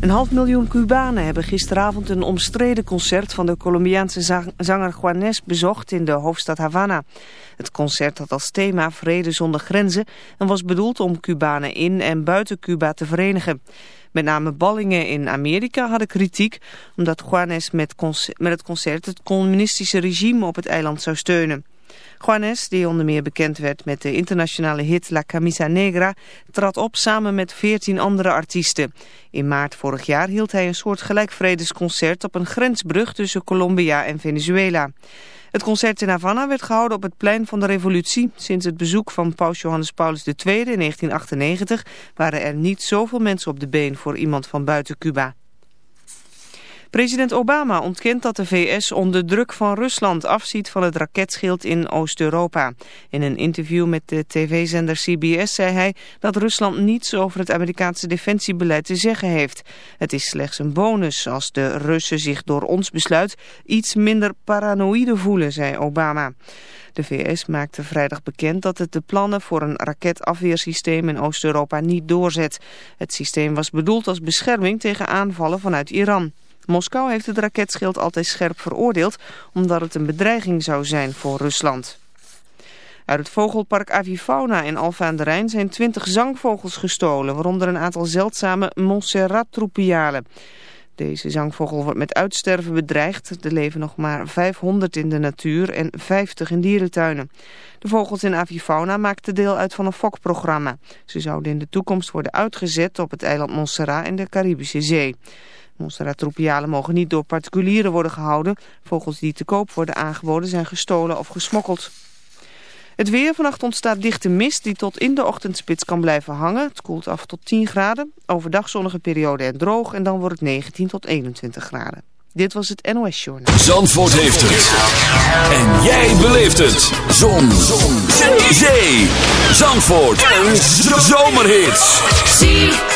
Een half miljoen Cubanen hebben gisteravond een omstreden concert van de Colombiaanse zanger Juanes bezocht in de hoofdstad Havana. Het concert had als thema Vrede zonder grenzen en was bedoeld om Cubanen in en buiten Cuba te verenigen. Met name ballingen in Amerika hadden kritiek omdat Juanes met, met het concert het communistische regime op het eiland zou steunen. Juanes, die onder meer bekend werd met de internationale hit La Camisa Negra, trad op samen met veertien andere artiesten. In maart vorig jaar hield hij een soort gelijkvredesconcert op een grensbrug tussen Colombia en Venezuela. Het concert in Havana werd gehouden op het plein van de revolutie. Sinds het bezoek van paus Johannes Paulus II in 1998 waren er niet zoveel mensen op de been voor iemand van buiten Cuba. President Obama ontkent dat de VS onder druk van Rusland afziet van het raketschild in Oost-Europa. In een interview met de tv-zender CBS zei hij dat Rusland niets over het Amerikaanse defensiebeleid te zeggen heeft. Het is slechts een bonus als de Russen zich door ons besluit iets minder paranoïde voelen, zei Obama. De VS maakte vrijdag bekend dat het de plannen voor een raketafweersysteem in Oost-Europa niet doorzet. Het systeem was bedoeld als bescherming tegen aanvallen vanuit Iran. Moskou heeft het raketschild altijd scherp veroordeeld omdat het een bedreiging zou zijn voor Rusland. Uit het vogelpark Avifauna in Alphen aan de Rijn zijn twintig zangvogels gestolen, waaronder een aantal zeldzame Montserrat tropialen. Deze zangvogel wordt met uitsterven bedreigd. Er leven nog maar 500 in de natuur en 50 in dierentuinen. De vogels in Avifauna maakten deel uit van een fokprogramma. Ze zouden in de toekomst worden uitgezet op het eiland Montserrat in de Caribische Zee. Monstera mogen niet door particulieren worden gehouden. Vogels die te koop worden aangeboden zijn gestolen of gesmokkeld. Het weer vannacht ontstaat dichte mist die tot in de ochtendspits kan blijven hangen. Het koelt af tot 10 graden. Overdag zonnige periode en droog en dan wordt het 19 tot 21 graden. Dit was het NOS Journal. Zandvoort heeft het. En jij beleeft het. Zon. Zon. Zee. Zandvoort. Een zomerhit.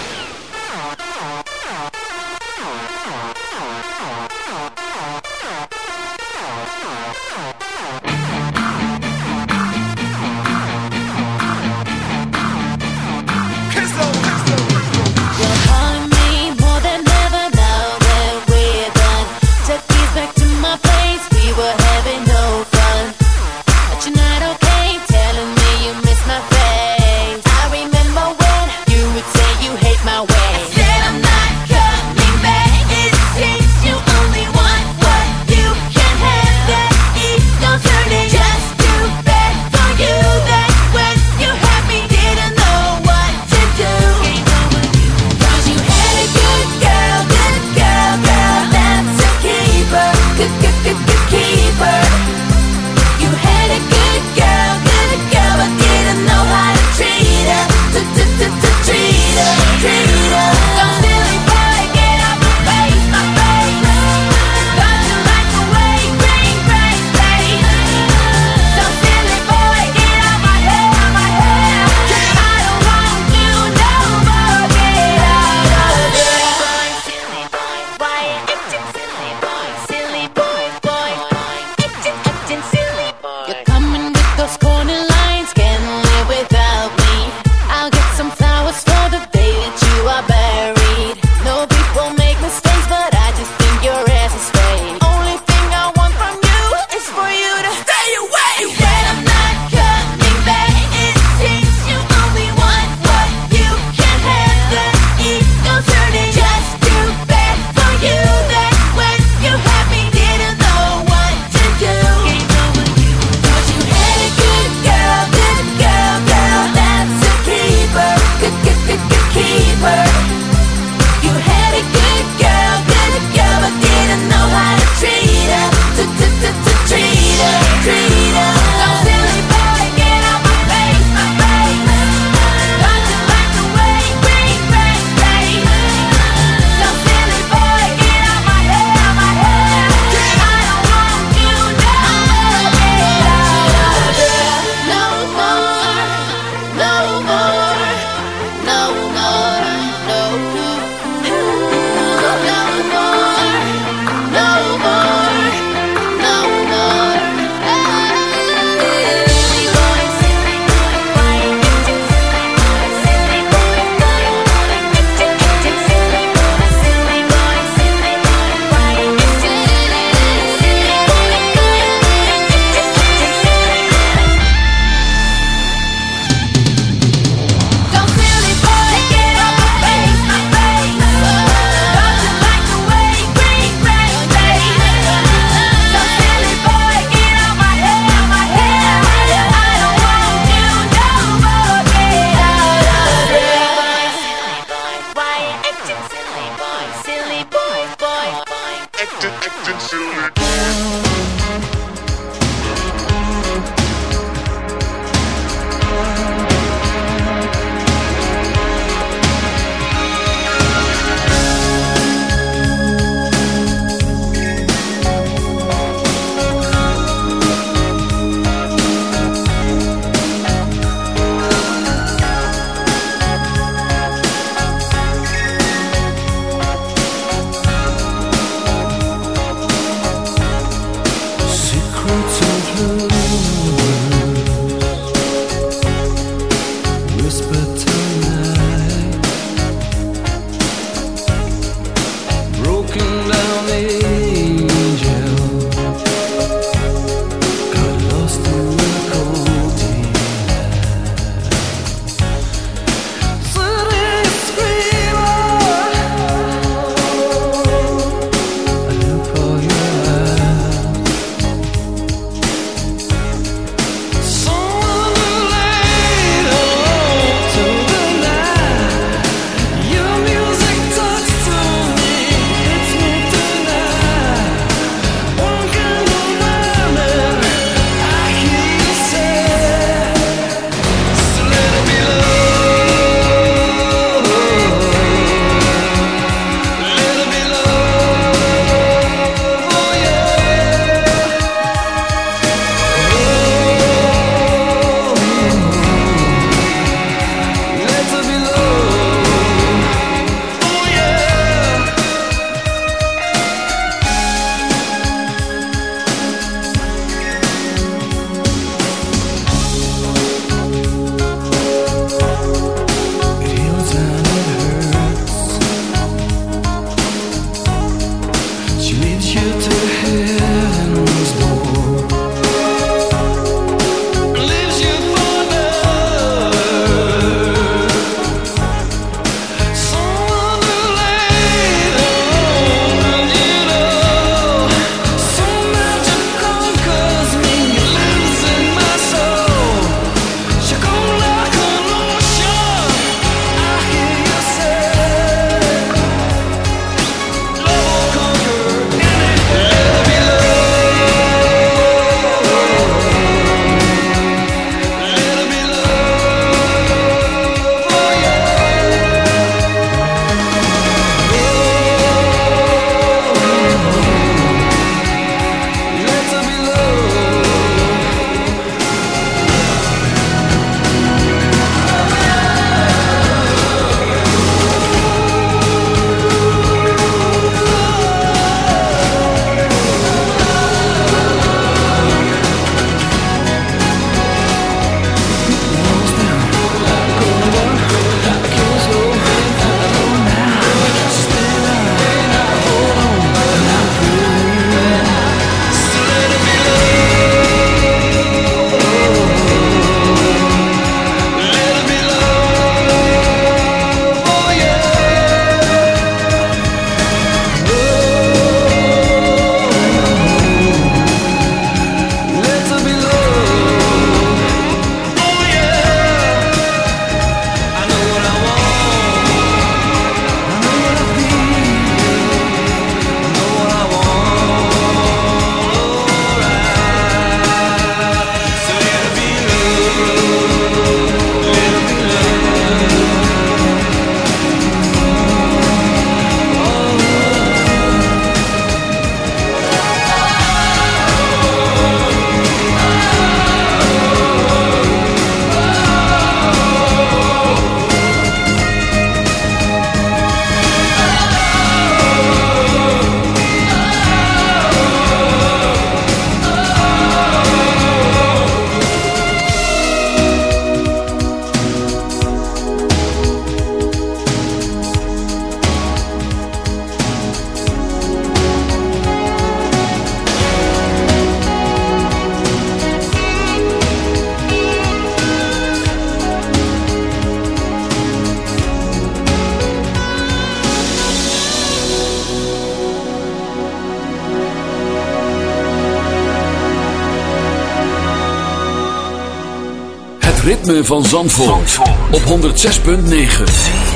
van Zandvoort, Zandvoort. op 106.9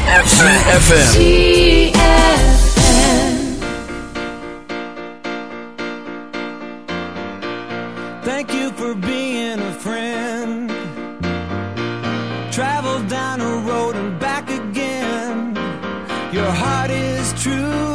CFFM Thank you for being a friend. Travel down a road and back again. Your heart is true.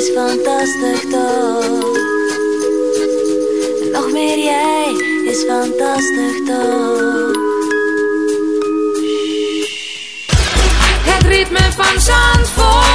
is fantastisch toch. Nog meer jij is fantastisch toch. Het ritme van Zandvoort.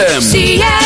ZFM.